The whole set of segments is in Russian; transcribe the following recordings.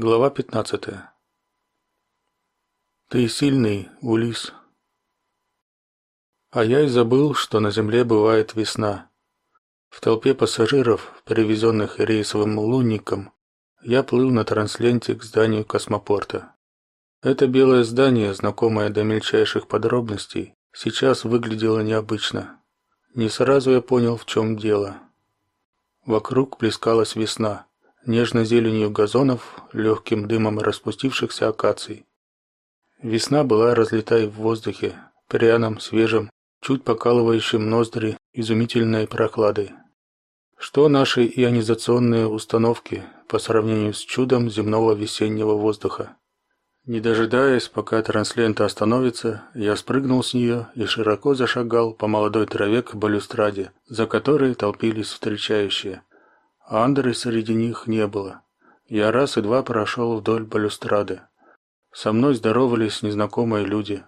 Глава 15. Ты сильный, Улис. А я и забыл, что на земле бывает весна. В толпе пассажиров, привезенных рейсовым лунником, я плыл на трансленте к зданию космопорта. Это белое здание, знакомое до мельчайших подробностей, сейчас выглядело необычно. Не сразу я понял, в чем дело. Вокруг плескалась весна нежной зеленью газонов, легким дымом распустившихся акаций. Весна была разлита в воздухе, пряном, свежем, чуть покалывающим ноздри изумительной прохладой. Что наши ионизационные установки по сравнению с чудом земного весеннего воздуха? Не дожидаясь, пока транслента остановится, я спрыгнул с нее и широко зашагал по молодой траве к балюстраде, за которой толпились встречающие. Андры среди них не было. Я раз и два прошел вдоль балюстрады. Со мной здоровались незнакомые люди.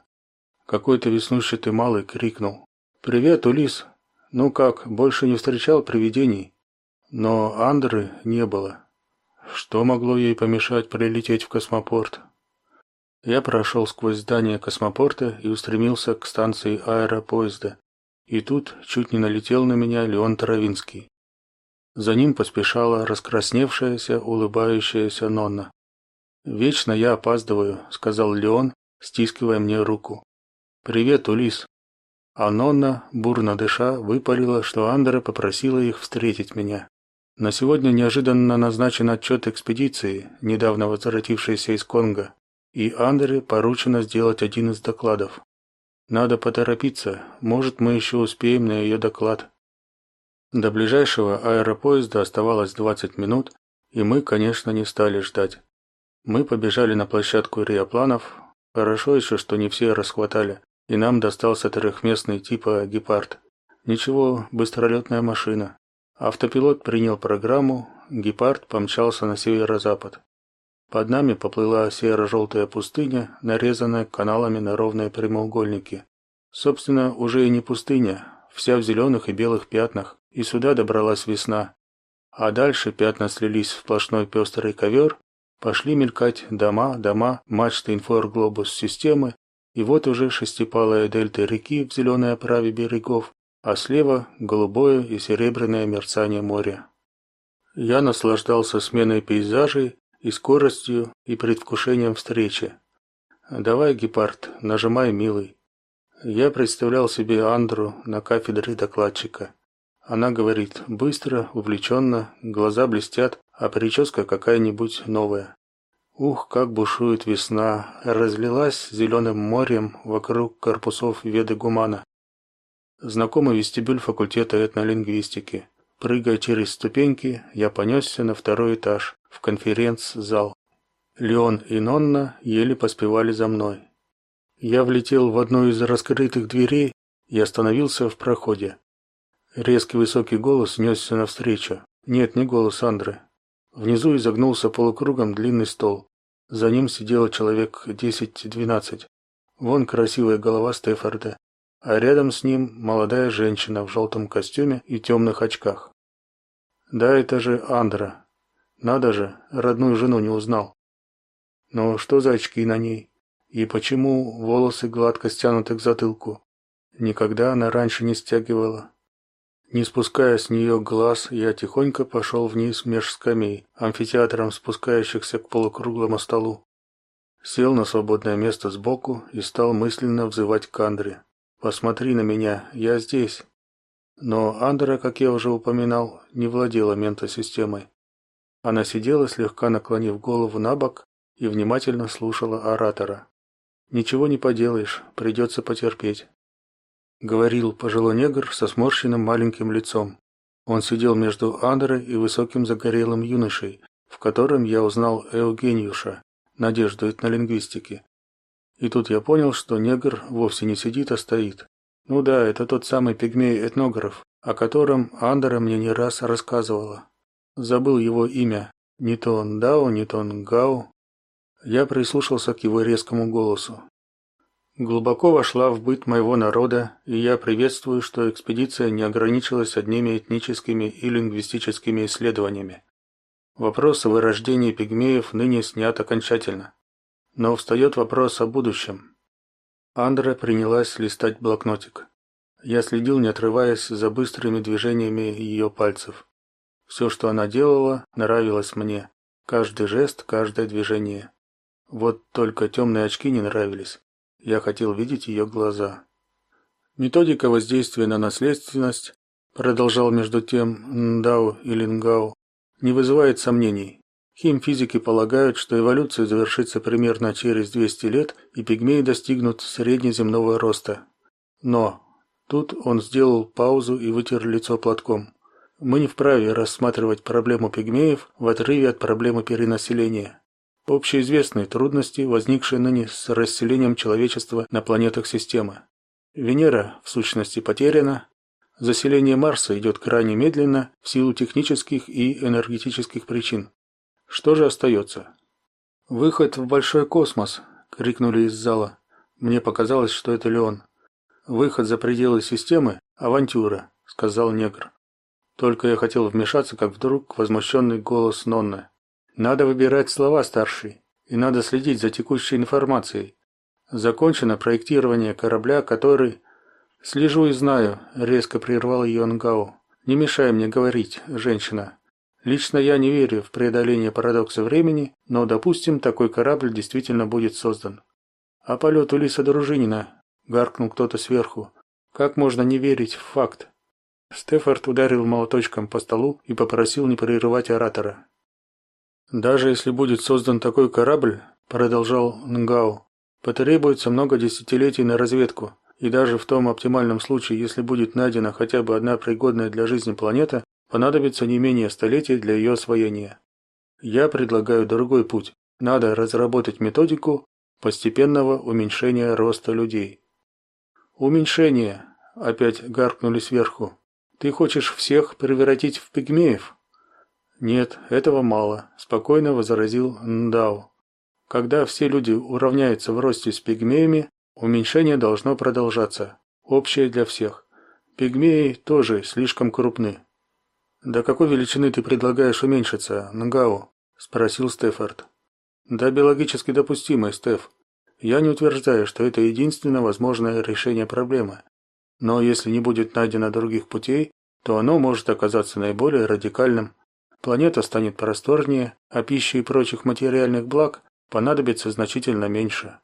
Какой-то веснушчатый малый крикнул: "Привет, Улис. Ну как, больше не встречал привидений?" Но Андры не было. Что могло ей помешать прилететь в космопорт? Я прошел сквозь здание космопорта и устремился к станции аэропоезда. И тут чуть не налетел на меня Леон Травинский. За ним поспешала раскрасневшаяся, улыбающаяся Нонна. "Вечно я опаздываю", сказал Леон, стискивая мне руку. "Привет, Улис". А Нонна, бурно дыша, выпалила, что Андера попросила их встретить меня. На сегодня неожиданно назначен отчет экспедиции, недавно возвратившейся из Конго, и Андере поручено сделать один из докладов. Надо поторопиться, может, мы еще успеем на ее доклад. До ближайшего аэропоезда оставалось 20 минут, и мы, конечно, не стали ждать. Мы побежали на площадку реапланов. Хорошо еще, что не все расхватали, и нам достался трехместный типа гепард. Ничего, быстролетная машина. Автопилот принял программу, гепард помчался на северо-запад. Под нами поплыла серо-желтая пустыня, нарезанная каналами на ровные прямоугольники. Собственно, уже и не пустыня, вся в зеленых и белых пятнах и сюда добралась весна. А дальше пятна слились в сплошной пестрый ковер, пошли мелькать дома, дома, мачты инфоглобус системы, и вот уже шестипалая дельта реки в зеленой оправе берегов, а слева голубое и серебряное мерцание моря. Я наслаждался сменой пейзажей и скоростью и предвкушением встречи. Давай, гепард, нажимай, милый. Я представлял себе Андру на кафедре докладчика. Она говорит быстро, увлеченно, глаза блестят, а прическа какая-нибудь новая. Ух, как бушует весна, разлилась зеленым морем вокруг корпусов Веды Гумана. Знакомый вестибюль факультета этнолингвистики. Прыгая через ступеньки, я понесся на второй этаж, в конференц-зал. Леон и Нонна еле поспевали за мной. Я влетел в одну из раскрытых дверей и остановился в проходе. Резкий высокий голос несся навстречу. Нет, не голос Андры. Внизу изогнулся полукругом длинный стол. За ним сидело человек десять-двенадцать. Вон красивая голова Стефорда, а рядом с ним молодая женщина в желтом костюме и темных очках. Да, это же Андра. Надо же, родную жену не узнал. Но что за очки на ней? И почему волосы гладко стянуты к затылку? Никогда она раньше не стягивала. Не спуская с нее глаз, я тихонько пошел вниз меж скамей, амфитеатром спускающихся к полукруглому столу. Сел на свободное место сбоку и стал мысленно взывать к Андре. «Посмотри на меня, я здесь». Но Андра, как я уже упоминал, не владела ментосистемой. Она сидела, слегка наклонив голову на бок, и внимательно слушала оратора. «Ничего не поделаешь, придется потерпеть» говорил пожилой негр со сморщенным маленьким лицом. Он сидел между Андерой и высоким загорелым юношей, в котором я узнал Евгениюша, надежду этнолингвистики. И тут я понял, что негр вовсе не сидит, а стоит. Ну да, это тот самый пигмей-этнограф, о котором Андера мне не раз рассказывала. Забыл его имя. Не то он Дао, не то он Гао. Я прислушался к его резкому голосу глубоко вошла в быт моего народа, и я приветствую, что экспедиция не ограничилась одними этническими и лингвистическими исследованиями. Вопрос о вырождении пигмеев ныне снят окончательно. Но встает вопрос о будущем. Андра принялась листать блокнотик. Я следил, не отрываясь за быстрыми движениями ее пальцев. Все, что она делала, нравилось мне. Каждый жест, каждое движение. Вот только темные очки не нравились. Я хотел видеть ее глаза. Методика воздействия на наследственность, продолжал между тем Ндау и Лингау, не вызывает сомнений. Химфизики полагают, что эволюция завершится примерно через 200 лет, и пигмеи достигнут среднеземного роста. Но тут он сделал паузу и вытер лицо платком. Мы не вправе рассматривать проблему пигмеев в отрыве от проблемы перенаселения. Общеизвестны трудности, возникшие ныне с расселением человечества на планетах системы. Венера, в сущности, потеряна. Заселение Марса идет крайне медленно в силу технических и энергетических причин. Что же остается? Выход в большой космос, крикнули из зала. Мне показалось, что это Леон. Выход за пределы системы авантюра, сказал негр. Только я хотел вмешаться, как вдруг возмущенный голос Нонны. Надо выбирать слова, старший, и надо следить за текущей информацией. Закончено проектирование корабля, который Слежу и знаю, резко прервал ее Нгау. Не мешай мне говорить, женщина. Лично я не верю в преодоление парадокса времени, но, допустим, такой корабль действительно будет создан. А полет Улиса Дружинина, гаркнул кто-то сверху. Как можно не верить в факт? Стефорд ударил молоточком по столу и попросил не прерывать оратора. Даже если будет создан такой корабль, продолжал Нгау, потребуется много десятилетий на разведку. И даже в том оптимальном случае, если будет найдена хотя бы одна пригодная для жизни планета, понадобится не менее столетий для ее освоения. Я предлагаю другой путь. Надо разработать методику постепенного уменьшения роста людей. Уменьшение, опять гаркнули сверху. Ты хочешь всех превратить в пигмеев? Нет, этого мало, спокойно возразил Ндау. Когда все люди уравняются в росте с пигмеями, уменьшение должно продолжаться, общее для всех. Пигмеи тоже слишком крупны. До какой величины ты предлагаешь уменьшиться, Нгау? спросил Стефорд. Да биологически допустимой, Стеф. Я не утверждаю, что это единственное возможное решение проблемы. Но если не будет найдено других путей, то оно может оказаться наиболее радикальным. Планета станет просторнее, а пищи и прочих материальных благ понадобится значительно меньше.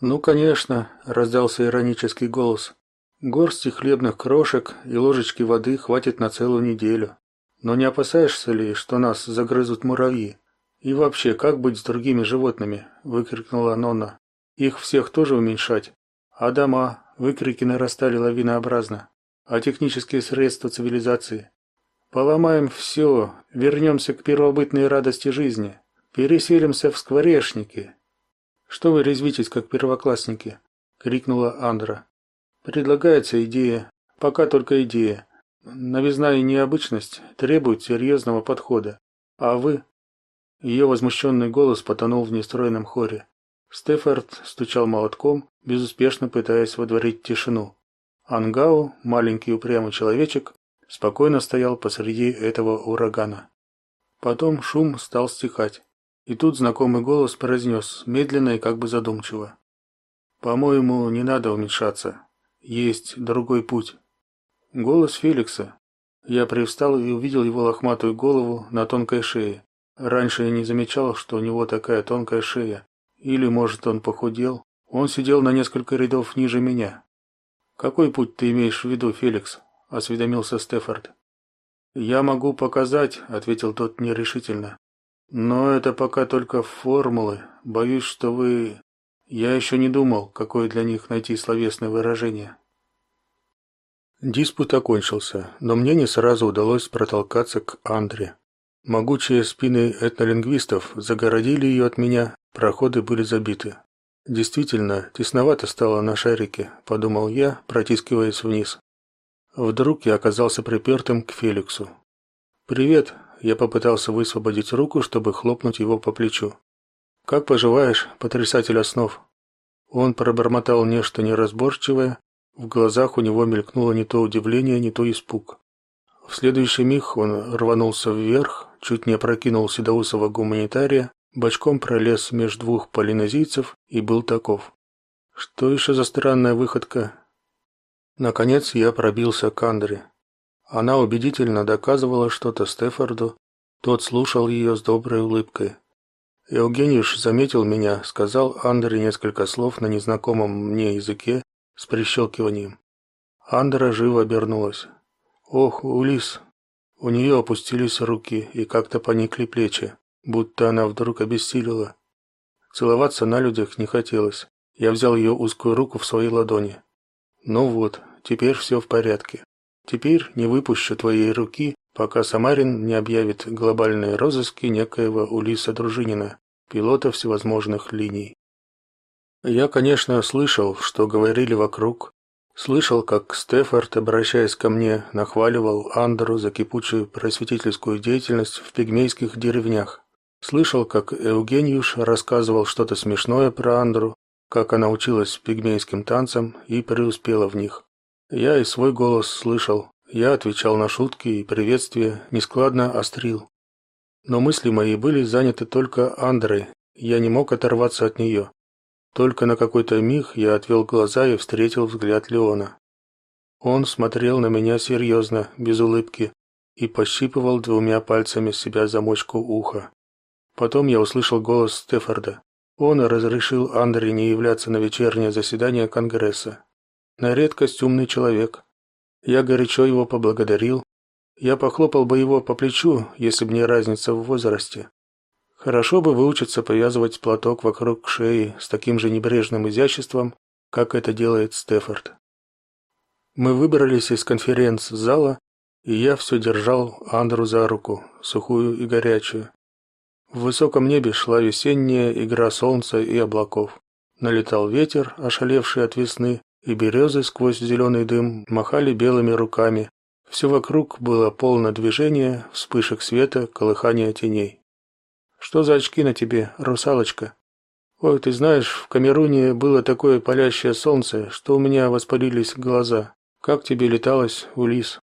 Ну, конечно, раздался иронический голос. Горсти хлебных крошек и ложечки воды хватит на целую неделю. Но не опасаешься ли, что нас загрызут муравьи? И вообще, как быть с другими животными? выкрикнула Нонна. Их всех тоже уменьшать? А дома? Выкрики нарастали лавинообразно. А технические средства цивилизации? Поломаем все, вернемся к первобытной радости жизни. Переселимся в скворечники. Что вы резвитесь, как первоклассники? крикнула Андра. Предлагается идея, пока только идея. Новизна и необычность требуют серьезного подхода. А вы? Ее возмущенный голос потонул в нестройном хоре. Стефорд стучал молотком, безуспешно пытаясь водворить тишину. Ангау, маленький упрямый человечек, спокойно стоял посреди этого урагана. Потом шум стал стихать. И тут знакомый голос произнес, медленно и как бы задумчиво: "По-моему, не надо уменьшаться. Есть другой путь". Голос Феликса. Я привстал и увидел его лохматую голову на тонкой шее. Раньше я не замечал, что у него такая тонкая шея. Или, может, он похудел. Он сидел на несколько рядов ниже меня. Какой путь ты имеешь в виду, Феликс? Осведомился Стефорд. Я могу показать, ответил тот нерешительно. Но это пока только формулы. Боюсь, что вы Я еще не думал, какое для них найти словесное выражение. Диспут окончился, но мне не сразу удалось протолкаться к Андре. Могучие спины этнолингвистов загородили ее от меня, проходы были забиты. Действительно, тесновато стало на шарике, подумал я, протискиваясь вниз. Вдруг я оказался припертым к Феликсу. Привет, я попытался высвободить руку, чтобы хлопнуть его по плечу. Как поживаешь, потрясатель основ? Он пробормотал нечто неразборчивое, в глазах у него мелькнуло не то удивление, не то испуг. В следующий миг он рванулся вверх, чуть не опрокинул седоусого гуманитария, бочком пролез между двух полинезийцев и был таков. Что еще за странная выходка? Наконец я пробился к Андре. Она убедительно доказывала что-то Стефорду, тот слушал ее с доброй улыбкой. Евгеньевич заметил меня, сказал Андре несколько слов на незнакомом мне языке с прищелкиванием. Андра живо обернулась. Ох, Улис. У нее опустились руки и как-то поникли плечи, будто она вдруг обессилила. Целоваться на людях не хотелось. Я взял ее узкую руку в свои ладони. Ну вот, теперь все в порядке. Теперь не выпущу твоей руки, пока Самарин не объявит глобальные розыски некоего Улиса Дружинина, пилота всевозможных линий. Я, конечно, слышал, что говорили вокруг, слышал, как Стефорд, обращаясь ко мне, нахваливал Андеру за кипучую просветительскую деятельность в пигмейских деревнях. Слышал, как Евгениюш рассказывал что-то смешное про Андру, как она училась пигмейским танцам и преуспела в них. Я и свой голос слышал. Я отвечал на шутки и приветствия, нескладно острил. Но мысли мои были заняты только Андрой. Я не мог оторваться от нее. Только на какой-то миг я отвел глаза и встретил взгляд Леона. Он смотрел на меня серьезно, без улыбки, и пощипывал двумя пальцами себя замочку уха. Потом я услышал голос Стефорда. Он разрешил Андре не являться на вечернее заседание Конгресса на редкость умный человек. Я горячо его поблагодарил. Я похлопал бы его по плечу, если бы не разница в возрасте. Хорошо бы выучиться повязывать платок вокруг шеи с таким же небрежным изяществом, как это делает Стефорд. Мы выбрались из конференц-зала, и я все держал Андру за руку, сухую и горячую. В высоком небе шла весенняя игра солнца и облаков. Налетал ветер, ошалевший от весны, и березы сквозь зеленый дым махали белыми руками. Все вокруг было полно движения, вспышек света, колыхания теней. Что за очки на тебе, русалочка? Ой, ты знаешь, в Камеруне было такое палящее солнце, что у меня воспалились глаза. Как тебе леталось, Улис?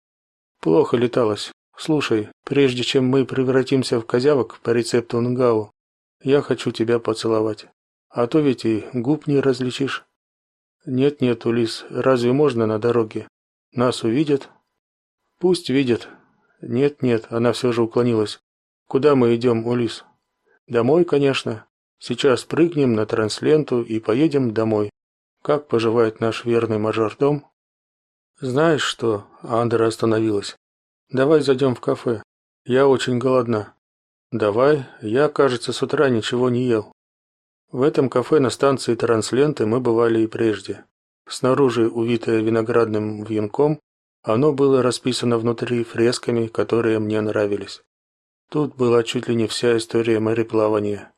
Плохо леталось. Слушай, прежде чем мы превратимся в козявок по рецепту Нгау, я хочу тебя поцеловать. А то ведь и губ не различишь. Нет-нет, Улис, разве можно на дороге? Нас увидят? Пусть видят. Нет-нет, она все же уклонилась. Куда мы идем, Улис? Домой, конечно. Сейчас прыгнем на трансленту и поедем домой. Как поживает наш верный мажордом? Знаешь что? Андра остановилась. Давай зайдем в кафе. Я очень голодна. Давай, я, кажется, с утра ничего не ел. В этом кафе на станции Трансленты мы бывали и прежде. Снаружи, увитое виноградным венком, оно было расписано внутри фресками, которые мне нравились. Тут была чуть ли не вся история мореплавания.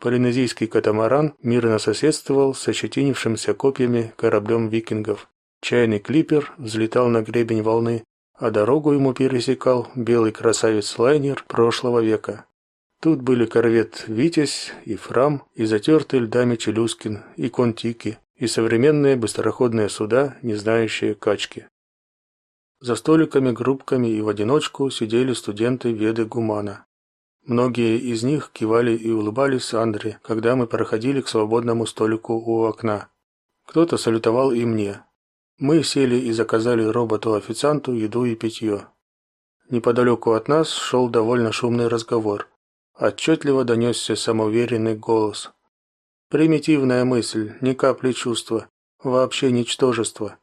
Полинезийский катамаран мирно соседствовал с ощетинившимся копьями кораблем викингов. Чайный клипер взлетал на гребень волны, а дорогу ему пересекал белый красавец-лайнер прошлого века. Тут были корвет «Витязь» и «Фрам», и затертый льдами «Челюскин», и «Контики», и современные быстроходные суда, не знающие качки. За столиками, группками и в одиночку сидели студенты Веды Гумана. Многие из них кивали и улыбались Андре, когда мы проходили к свободному столику у окна. Кто-то салютовал и мне. Мы сели и заказали роботу-официанту еду и питье. Неподалеку от нас шел довольно шумный разговор – Отчетливо донесся самоуверенный голос. Примитивная мысль, ни капли чувства, вообще ничтожество.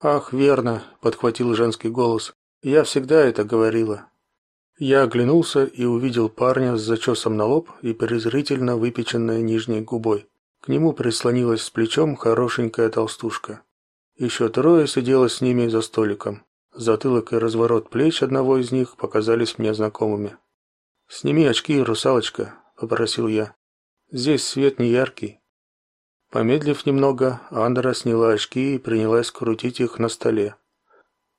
Ах, верно, подхватил женский голос. Я всегда это говорила. Я оглянулся и увидел парня с зачесом на лоб и презрительно выпеченной нижней губой. К нему прислонилась с плечом хорошенькая толстушка. Еще трое сидело с ними за столиком. Затылок и разворот плеч одного из них показались мне знакомыми. Сними очки, русалочка, попросил я. Здесь свет не яркий. Помедлив немного, Андра сняла очки и принялась крутить их на столе.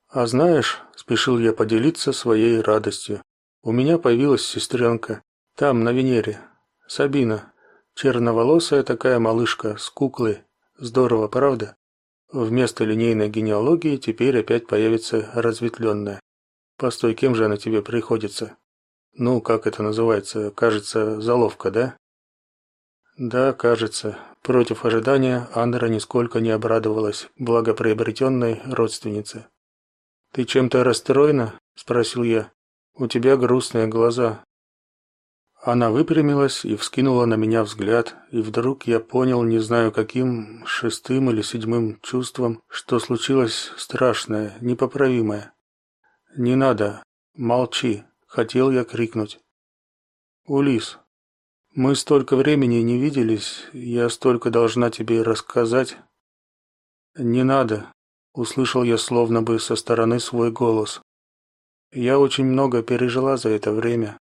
А знаешь, спешил я поделиться своей радостью. У меня появилась сестренка. Там, на Венере. Сабина. Черноволосая такая малышка с куклой. Здорово, правда? Вместо линейной генеалогии теперь опять появится разветвленная. Постой, кем же она тебе приходится? Ну, как это называется? Кажется, заловка, да? Да, кажется. Против ожидания Андра нисколько не обрадовалась благоприобретенной родственнице. Ты чем-то расстроена? спросил я. У тебя грустные глаза. Она выпрямилась и вскинула на меня взгляд, и вдруг я понял, не знаю каким шестым или седьмым чувством, что случилось страшное, непоправимое. Не надо, молчи, хотел я крикнуть. Улис, мы столько времени не виделись, я столько должна тебе рассказать. Не надо, услышал я словно бы со стороны свой голос. Я очень много пережила за это время.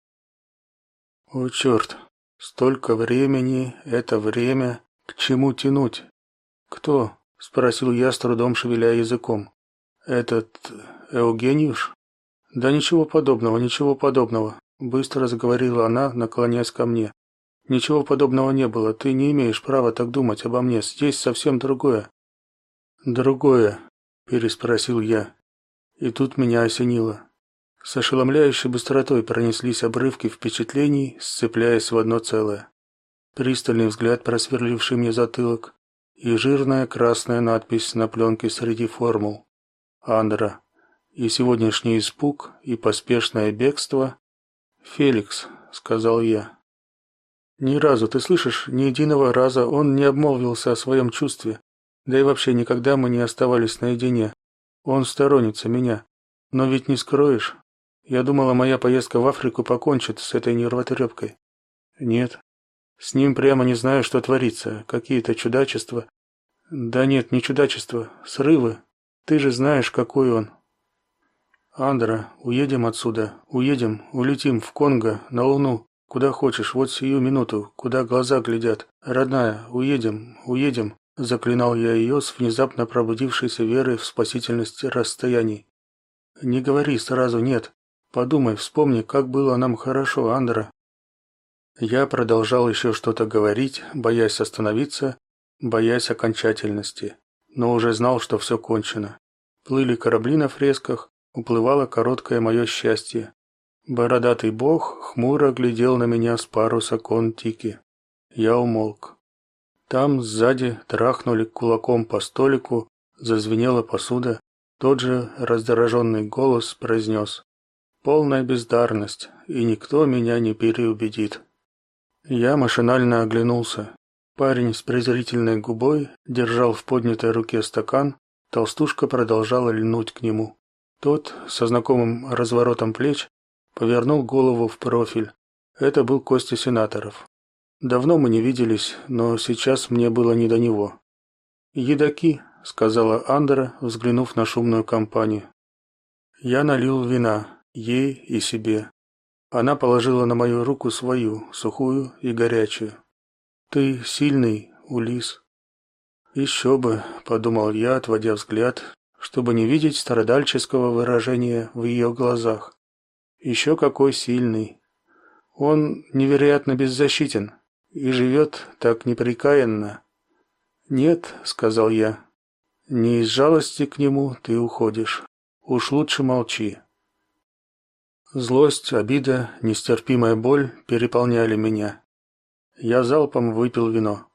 О черт, столько времени, это время, к чему тянуть? Кто? спросил я с трудом шевеля языком. Этот Евгениюш? Да ничего подобного, ничего подобного, быстро заговорила она, наклоняясь ко мне. Ничего подобного не было. Ты не имеешь права так думать обо мне. Здесь совсем другое. Другое, переспросил я. И тут меня осенило. С ошеломляющей быстротой пронеслись обрывки впечатлений, сцепляясь в одно целое. Пристальный взгляд, просверливший мне затылок, и жирная красная надпись на пленке среди формул. Андра. И сегодняшний испуг, и поспешное бегство. «Феликс», — сказал я. Ни разу, ты слышишь, ни единого раза он не обмолвился о своем чувстве. Да и вообще никогда мы не оставались наедине. Он сторонится меня. Но ведь не скроешь, я думала, моя поездка в Африку покончит с этой нервотрепкой. Нет. С ним прямо не знаю, что творится. Какие-то чудачества. Да нет, не чудачества, срывы. Ты же знаешь, какой он. Андра, уедем отсюда. Уедем, улетим в Конго, на Луну. Куда хочешь, вот сию минуту, куда глаза глядят. Родная, уедем, уедем. Заклинал я ее с внезапно пробудившейся верой в спасительность расстояний. Не говори сразу нет. Подумай, вспомни, как было нам хорошо, Андра. Я продолжал еще что-то говорить, боясь остановиться, боясь окончательности, но уже знал, что все кончено. Плыли корабли на фресках, уплывало короткое мое счастье. Бородатый бог хмуро глядел на меня с паруса контики. Я умолк. Там сзади трахнули кулаком по столику, зазвенела посуда. Тот же раздраженный голос произнес Полная бездарность, и никто меня не переубедит. Я машинально оглянулся. Парень с презрительной губой держал в поднятой руке стакан, толстушка продолжала льнуть к нему. Тот, со знакомым разворотом плеч, повернул голову в профиль. Это был Костя Сенаторов. Давно мы не виделись, но сейчас мне было не до него. «Едаки», — сказала Андера, взглянув на шумную компанию. Я налил вина ей и себе. Она положила на мою руку свою, сухую и горячую. Ты сильный, Улис. Еще бы, подумал я, отводя взгляд, чтобы не видеть страдальческого выражения в ее глазах. Еще какой сильный. Он невероятно беззащитен и живет так непрекаянно. Нет, сказал я. Не из жалости к нему ты уходишь. Уж лучше молчи. Злость, обида, нестерпимая боль переполняли меня. Я залпом выпил вино.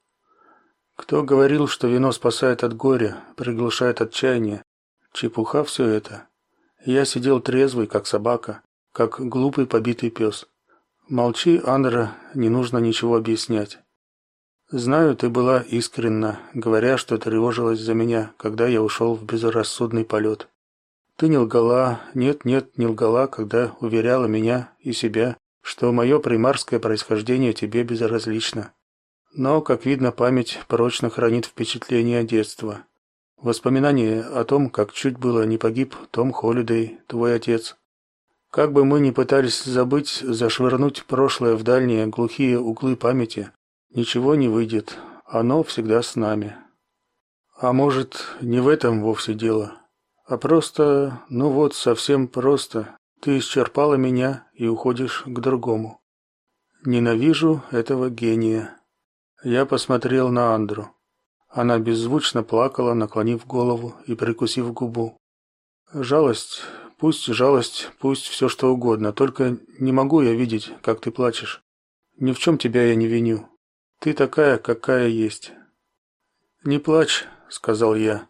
Кто говорил, что вино спасает от горя, приглушает отчаяние? Чепуха все это. Я сидел трезвый, как собака, как глупый побитый пес. Молчи, Андра, не нужно ничего объяснять. Знаю, ты была искренна, говоря, что тревожилась за меня, когда я ушел в безрассудный полет. Ты не лгала, нет-нет, не лгала, когда уверяла меня и себя, что мое примарское происхождение тебе безразлично. Но, как видно, память прочно хранит впечатления детства. Воспоминания о том, как чуть было не погиб Том Холидей, твой отец. Как бы мы ни пытались забыть, зашвырнуть прошлое в дальние глухие углы памяти, ничего не выйдет. Оно всегда с нами. А может, не в этом вовсе дело а просто, ну вот, совсем просто. Ты исчерпала меня и уходишь к другому. Ненавижу этого гения. Я посмотрел на Андру. Она беззвучно плакала, наклонив голову и прикусив губу. Жалость, Пусть жалость, пусть все что угодно, только не могу я видеть, как ты плачешь. Ни в чем тебя я не виню. Ты такая, какая есть. Не плачь, сказал я.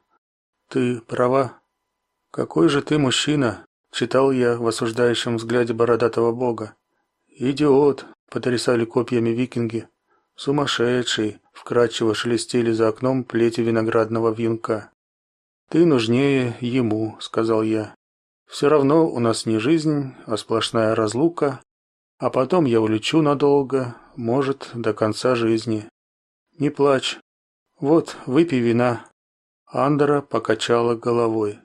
Ты права. Какой же ты мужчина, читал я в осуждающем взгляде бородатого бога. Идиот, потрясали копьями викинги. Сумасшедший, вкрадчиво шелестели за окном плети виноградного венка. Ты нужнее ему, сказал я. Все равно у нас не жизнь, а сплошная разлука, а потом я улечу надолго, может, до конца жизни. Не плачь. Вот, выпей вина. Андра покачала головой.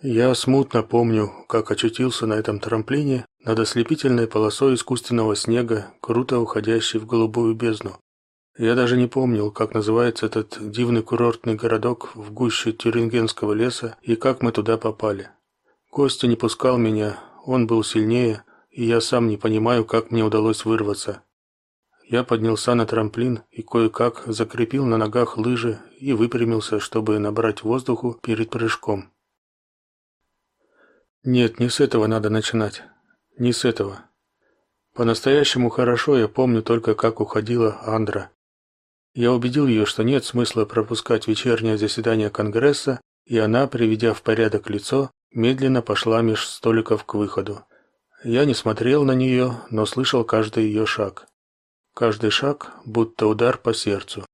Я смутно помню, как очутился на этом трамплине над ослепительной полосой искусственного снега, круто уходящей в голубую бездну. Я даже не помнил, как называется этот дивный курортный городок в гуще Тюрингенского леса и как мы туда попали. Костя не пускал меня, он был сильнее, и я сам не понимаю, как мне удалось вырваться. Я поднялся на трамплин и кое-как закрепил на ногах лыжи и выпрямился, чтобы набрать воздуху перед прыжком. Нет, не с этого надо начинать. Не с этого. По-настоящему хорошо я помню только, как уходила Андра. Я убедил ее, что нет смысла пропускать вечернее заседание Конгресса, и она, приведя в порядок лицо, медленно пошла меж столиков к выходу. Я не смотрел на нее, но слышал каждый ее шаг. Каждый шаг будто удар по сердцу.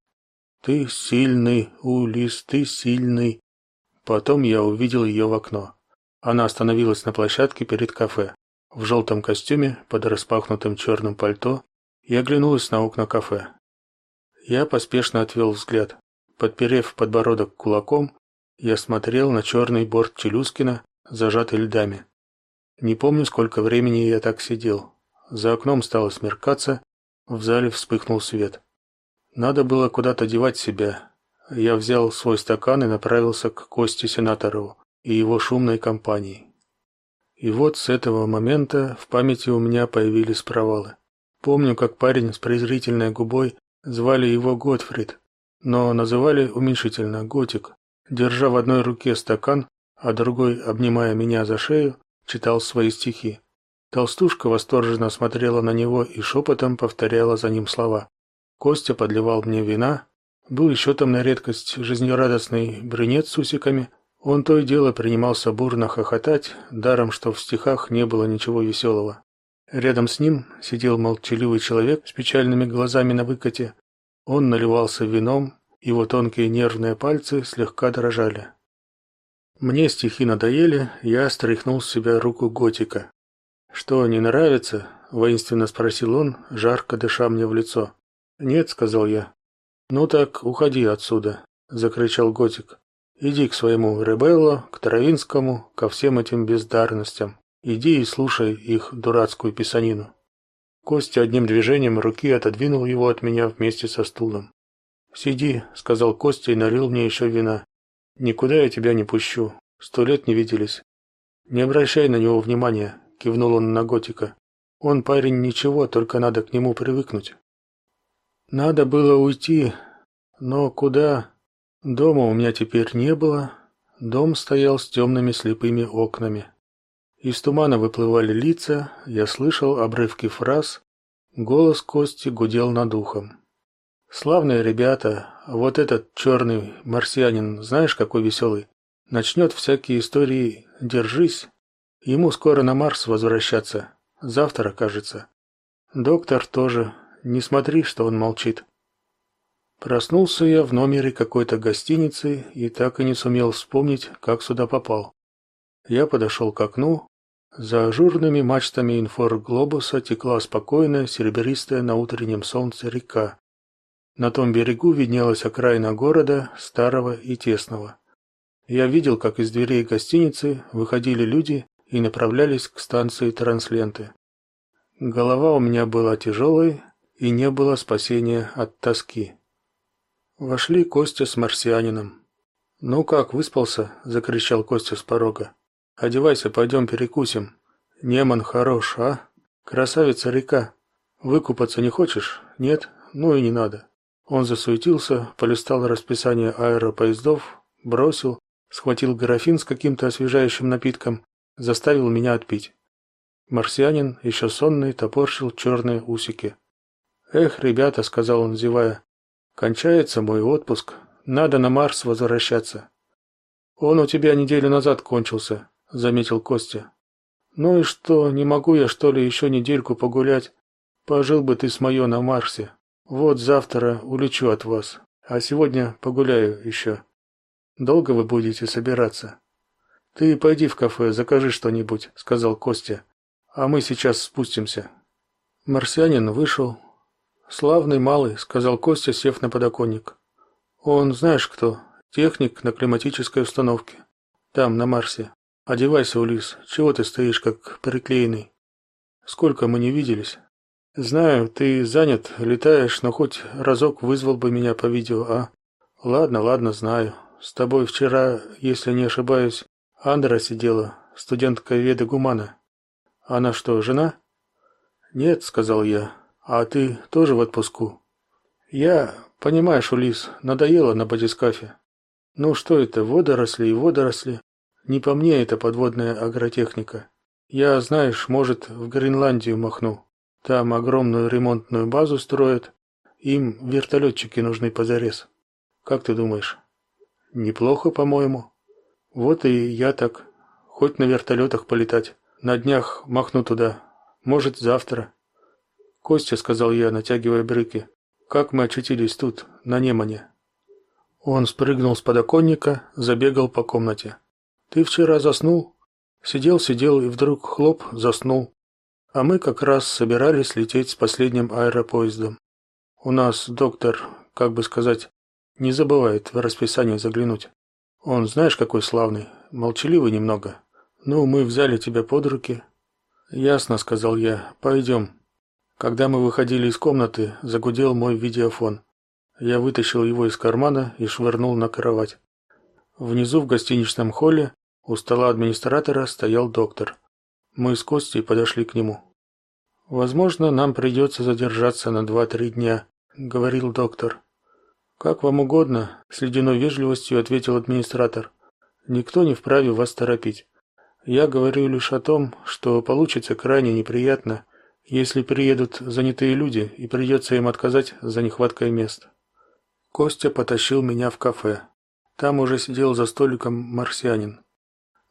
Ты сильный, Улис, ты сильный. Потом я увидел ее в окно. Она остановилась на площадке перед кафе, в желтом костюме под распахнутым черным пальто, и оглянулась на окна кафе. Я поспешно отвел взгляд. Подперев подбородок кулаком, я смотрел на черный борт Челюскина, зажатый льдами. Не помню, сколько времени я так сидел. За окном стало смеркаться, в зале вспыхнул свет. Надо было куда-то девать себя. Я взял свой стакан и направился к Косте Сенаторову и его шумной компании. И вот с этого момента в памяти у меня появились провалы. Помню, как парень с презрительной губой звали его Готфрид, но называли уменьшительно Готик. Держа в одной руке стакан, а другой, обнимая меня за шею, читал свои стихи. Толстушка восторженно смотрела на него и шепотом повторяла за ним слова. Костя подливал мне вина. Был еще там на редкость жизнерадостный брюнет с усиками – он то и дело принимался бурно хохотать, даром что в стихах не было ничего веселого. Рядом с ним сидел молчаливый человек с печальными глазами на выкате. Он наливался вином, его тонкие нервные пальцы слегка дрожали. Мне стихи надоели, я стряхнул с себя руку готика. Что, не нравится? воинственно спросил он, жарко дыша мне в лицо. Нет, сказал я. Ну так, уходи отсюда, закричал готик. Иди к своему Ребелло, к Травинскому, ко всем этим бездарностям. Иди и слушай их дурацкую писанину. Костя одним движением руки отодвинул его от меня вместе со стулом. "Сиди", сказал Костя и налил мне еще вина. "Никуда я тебя не пущу. Сто лет не виделись". "Не обращай на него внимания", кивнул он на Готика. "Он парень ничего, только надо к нему привыкнуть". Надо было уйти, но куда? Дома у меня теперь не было. Дом стоял с темными слепыми окнами. Из тумана выплывали лица, я слышал обрывки фраз, голос Кости гудел над ухом. Славные ребята, вот этот черный марсианин, знаешь, какой веселый, начнет всякие истории, держись. Ему скоро на Марс возвращаться, завтра, кажется. Доктор тоже, не смотри, что он молчит. Проснулся я в номере какой-то гостиницы и так и не сумел вспомнить, как сюда попал. Я подошел к окну. За ажурными мачтами инфорглобуса текла спокойная серебристая на утреннем солнце река. На том берегу виднелась окраина города, старого и тесного. Я видел, как из дверей гостиницы выходили люди и направлялись к станции Трансленты. Голова у меня была тяжелой, и не было спасения от тоски. Вошли Костя с марсианином. "Ну как, выспался?" закричал Костя с порога. "Одевайся, пойдем перекусим. Неман хорош, а? Красавица река. Выкупаться не хочешь? Нет? Ну и не надо". Он засуетился, полистал расписание аэропоездов, бросил: схватил графин с каким-то освежающим напитком, заставил меня отпить. Марсианин, еще сонный, топорщил черные усики. «Эх, ребята», — сказал он, зевая, — «кончается мой отпуск, надо на Марс возвращаться». «Он у тебя неделю назад кончился», — заметил Костя. «Ну и что, не могу я, что ли, еще недельку погулять? Пожил бы ты с моё на Марсе. Вот завтра улечу от вас, а сегодня погуляю еще. Долго вы будете собираться?» «Ты пойди в кафе, закажи что-нибудь», — сказал Костя. «А мы сейчас спустимся». Марсианин вышел. «Славный малый», — сказал Костя, сев на подоконник. «Он, знаешь кто, техник на климатической установке. Там, на Марсе. Одевайся, Улис, чего ты стоишь, как приклеенный? Сколько мы не виделись?» «Знаю, ты занят, летаешь, но хоть разок вызвал бы меня по видео, а?» «Ладно, ладно, знаю. С тобой вчера, если не ошибаюсь, Андра сидела, студентка Веды Гумана. Она что, жена? Нет, сказал я. А ты тоже в отпуску? Я, понимаешь, Улис, надоело на батискафе. Ну что это, водоросли и водоросли? Не по мне это подводная агротехника. Я, знаешь, может, в Гренландию махну. Там огромную ремонтную базу строят. Им вертолетчики нужны позарез. Как ты думаешь? Неплохо, по-моему. Вот и я так. Хоть на вертолетах полетать. На днях махну туда. Может, завтра. Костя, сказал я, натягивая брюки. Как мы очутились тут, на Немане? Он спрыгнул с подоконника, забегал по комнате. Ты вчера заснул? Сидел, сидел и вдруг хлоп, заснул. А мы как раз собирались лететь с последним аэропоездом. У нас доктор, как бы сказать, не забывает в расписание заглянуть. Он, знаешь, какой славный, молчаливый немного. Ну, мы взяли тебя под руки. Ясно, сказал я. Пойдем. Когда мы выходили из комнаты, загудел мой видеофон. Я вытащил его из кармана и швырнул на кровать. Внизу в гостиничном холле у стола администратора стоял доктор. Мы с Костей подошли к нему. Возможно, нам придется задержаться на два-три дня, говорил доктор. Как вам угодно, с ледяной вежливостью ответил администратор. Никто не вправе вас торопить. Я говорю лишь о том, что получится крайне неприятно, если приедут занятые люди и придется им отказать за нехваткой мест. Костя потащил меня в кафе. Там уже сидел за столиком марсианин.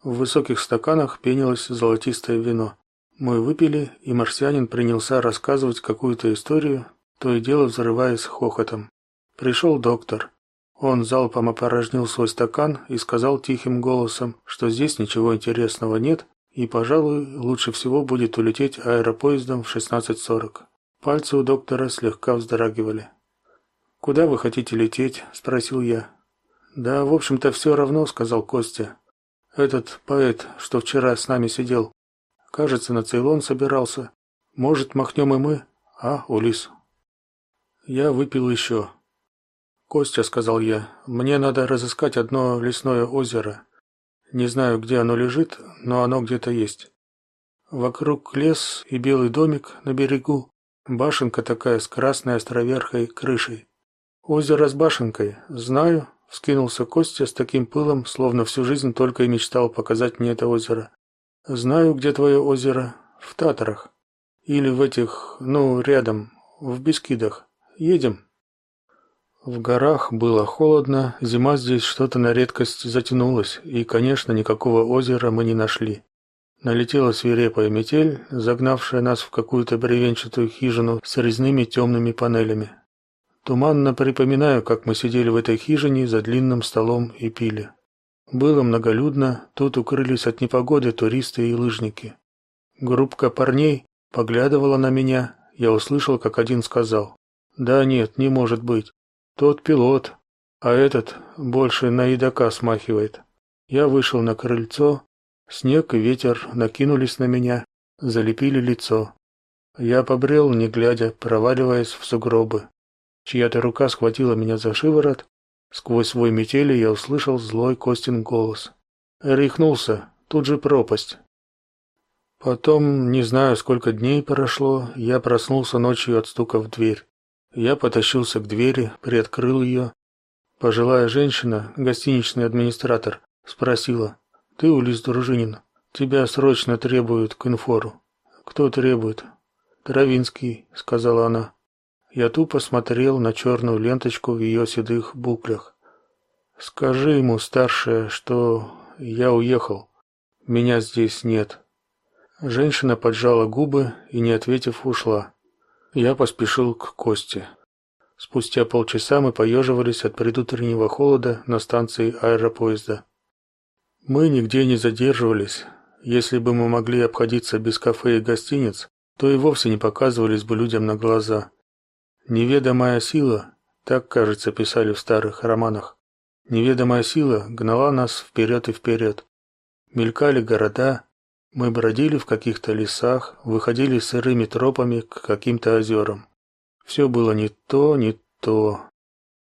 В высоких стаканах пенилось золотистое вино. Мы выпили, и марсианин принялся рассказывать какую-то историю, то и дело взрываясь хохотом. Пришел доктор. Он залпом опорожнил свой стакан и сказал тихим голосом, что здесь ничего интересного нет, и, пожалуй, лучше всего будет улететь аэропоездом в 16:40. Пальцы у доктора слегка вздрагивали. Куда вы хотите лететь? спросил я. Да, в общем-то, все равно, сказал Костя. Этот поэт, что вчера с нами сидел, кажется, на Цейлон собирался. Может, махнем и мы, а, Улис? Я выпил еще. Костя, сказал я, мне надо разыскать одно лесное озеро. Не знаю, где оно лежит, но оно где-то есть. Вокруг лес и белый домик на берегу, башенка такая с красной островерхой крышей. Озеро с башенкой, знаю, вскинулся Костя с таким пылом, словно всю жизнь только и мечтал показать мне это озеро. Знаю, где твое озеро, в Татарах или в этих, ну, рядом, в Бескидах. Едем. В горах было холодно, зима здесь что-то на редкость затянулась, и, конечно, никакого озера мы не нашли. Налетела свирепая метель, загнавшая нас в какую-то бревенчатую хижину с резными темными панелями. Туманно припоминаю, как мы сидели в этой хижине за длинным столом и пили. Было многолюдно, тут укрылись от непогоды туристы и лыжники. Группка парней поглядывала на меня, я услышал, как один сказал: "Да нет, не может быть. Тот пилот, а этот больше на едока смахивает. Я вышел на крыльцо, снег и ветер накинулись на меня, залепили лицо. Я побрел, не глядя, проваливаясь в сугробы. Чья-то рука схватила меня за шиворот. Сквозь свой метели я услышал злой Костин голос. Рехнулся, тут же пропасть. Потом, не знаю, сколько дней прошло, я проснулся ночью от стука в дверь. Я потащился к двери, приоткрыл ее. Пожилая женщина, гостиничный администратор, Спросила. Ты, Улис Дружинин, тебя срочно требуют к инфору. Кто требует? Травинский, сказала она. Я тупо смотрел на черную ленточку в ее седых буклях. Скажи ему, старшая, что я уехал. Меня здесь нет. Женщина поджала губы и, не ответив, ушла. Я поспешил к Косте. Спустя полчаса мы поеживались от предутреннего холода на станции аэропоезда. Мы нигде не задерживались. Если бы мы могли обходиться без кафе и гостиниц, то и вовсе не показывались бы людям на глаза. Неведомая сила, так, кажется, писали в старых романах, неведомая сила гнала нас вперед и вперед. Мелькали города, мы бродили в каких-то лесах, выходили сырыми тропами к каким-то озерам. Все было не то, не то.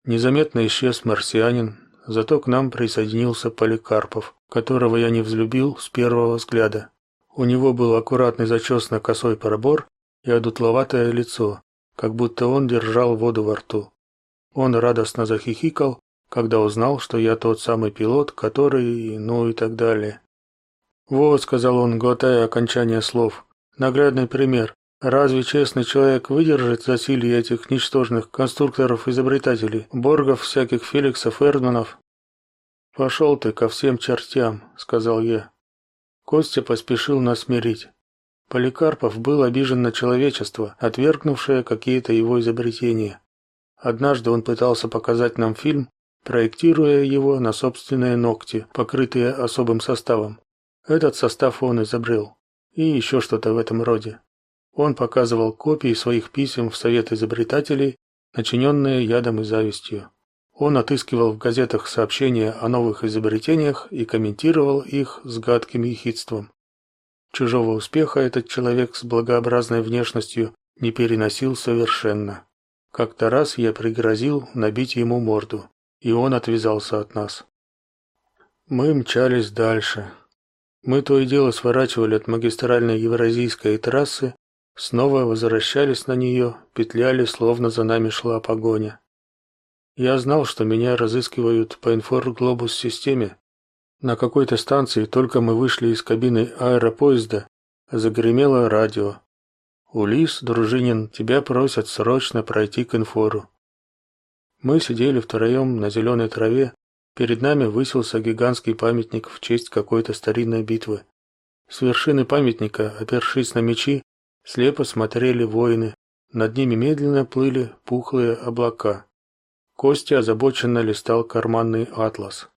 Незаметно исчез марсианин, зато к нам присоединился Поликарпов, которого я не взлюбил с первого взгляда. У него был аккуратный зачесанный косой пробор и одутловатое лицо, как будто он держал воду во рту. Он радостно захихикал, когда узнал, что я тот самый пилот, который, ну и так далее. Вот, сказал он, глотая окончание слов. Наглядный пример. Разве честный человек выдержит засилье этих ничтожных конструкторов-изобретателей, боргов, всяких Феликсов, Эрдманов? Пошел ты ко всем чертям, сказал я. Костя поспешил нас смирить. Поликарпов был обижен на человечество, отвергнувшее какие-то его изобретения. Однажды он пытался показать нам фильм, проектируя его на собственные ногти, покрытые особым составом. Этот состав он изобрел. И еще что-то в этом роде. Он показывал копии своих писем в Совет изобретателей, начиненные ядом и завистью. Он отыскивал в газетах сообщения о новых изобретениях и комментировал их с гадким ехидством. Чужого успеха этот человек с благообразной внешностью не переносил совершенно. Как-то раз я пригрозил набить ему морду, и он отвязался от нас. Мы мчались дальше. Мы то и дело сворачивали от магистральной евразийской трассы, снова возвращались на нее, петляли, словно за нами шла погоня. Я знал, что меня разыскивают по информ-глобус-системе. На какой-то станции только мы вышли из кабины аэропоезда, загремело радио. Улис, Дружинин, тебя просят срочно пройти к инфору. Мы сидели втроем на зеленой траве. Перед нами высился гигантский памятник в честь какой-то старинной битвы. С вершины памятника, опершись на мечи, слепо смотрели воины. Над ними медленно плыли пухлые облака. Костя озабоченно листал карманный атлас.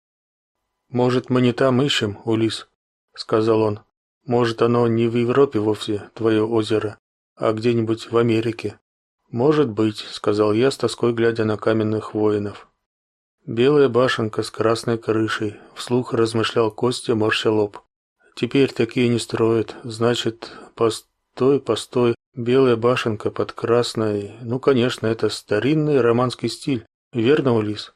«Может, мы не там ищем, Улис?» — сказал он. «Может, оно не в Европе вовсе, твое озеро, а где-нибудь в Америке?» «Может быть», — сказал я с тоской, глядя на каменных воинов. «Белая башенка с красной крышей», — вслух размышлял Костя, морща лоб. «Теперь такие не строят. Значит, постой, постой, белая башенка под красной... Ну, конечно, это старинный романский стиль. Верно, Улис?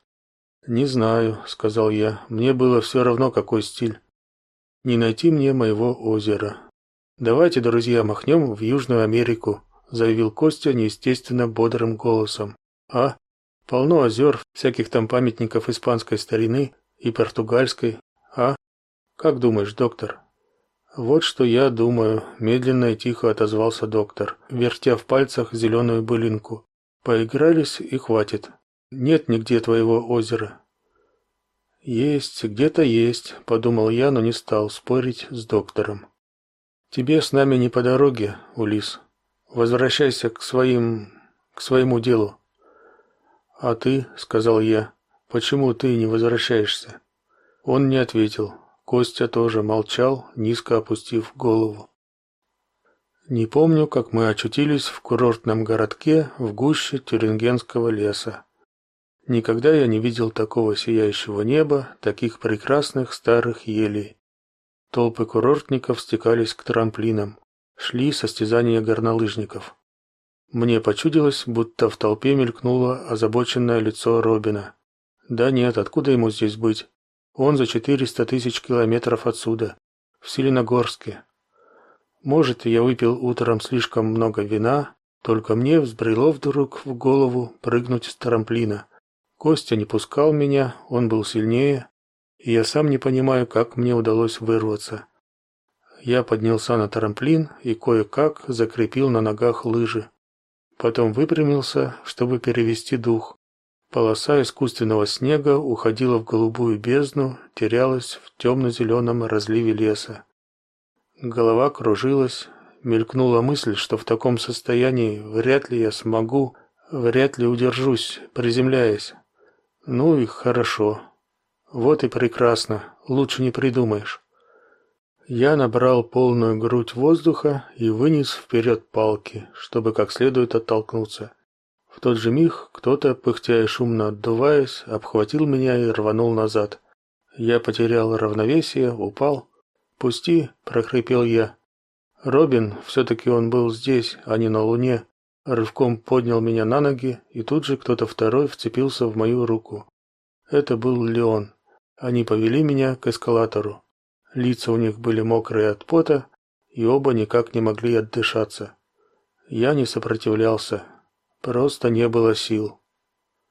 Не знаю, сказал я. Мне было все равно, какой стиль. Не найти мне моего озера. Давайте, друзья, махнем в Южную Америку, заявил Костя неестественно бодрым голосом. А полно озер, всяких там памятников испанской старины и португальской. А как думаешь, доктор? Вот что я думаю, медленно и тихо отозвался доктор, вертя в пальцах зеленую былинку. Поигрались и хватит. Нет нигде твоего озера. Есть, где-то есть, подумал я, но не стал спорить с доктором. Тебе с нами не по дороге, Улис. Возвращайся к своим к своему делу. А ты, сказал я, почему ты не возвращаешься? Он не ответил. Костя тоже молчал, низко опустив голову. Не помню, как мы очутились в курортном городке в гуще Тюрингенского леса. Никогда я не видел такого сияющего неба, таких прекрасных старых елей. Толпы курортников стекались к трамплинам, шли состязания горнолыжников. Мне почудилось, будто в толпе мелькнуло озабоченное лицо Робина. Да нет, откуда ему здесь быть? Он за четыреста тысяч километров отсюда, в Селеногорске. Может, я выпил утром слишком много вина, только мне взбрело вдруг в голову прыгнуть с трамплина. Костя не пускал меня, он был сильнее. и я сам не понимаю, как мне удалось вырваться. Я поднялся на трамплин и кое-как закрепил на ногах лыжи. Потом выпрямился, чтобы перевести дух. Полоса искусственного снега уходила в голубую бездну, терялась в темно-зеленом разливе леса. Голова кружилась, мелькнула мысль, что в таком состоянии вряд ли я смогу, вряд ли удержусь, приземляясь. Ну и хорошо. Вот и прекрасно, лучше не придумаешь. Я набрал полную грудь воздуха и вынес вперед палки, чтобы как следует оттолкнуться. В тот же миг кто-то, пыхтя и шумно отдуваясь, обхватил меня и рванул назад. Я потерял равновесие, упал. "Пусти", прохрипел я. Робин, все таки он был здесь, а не на Луне, рывком поднял меня на ноги, и тут же кто-то второй вцепился в мою руку. Это был Леон. Они повели меня к эскалатору. Лица у них были мокрые от пота, и оба никак не могли отдышаться. Я не сопротивлялся. Просто не было сил.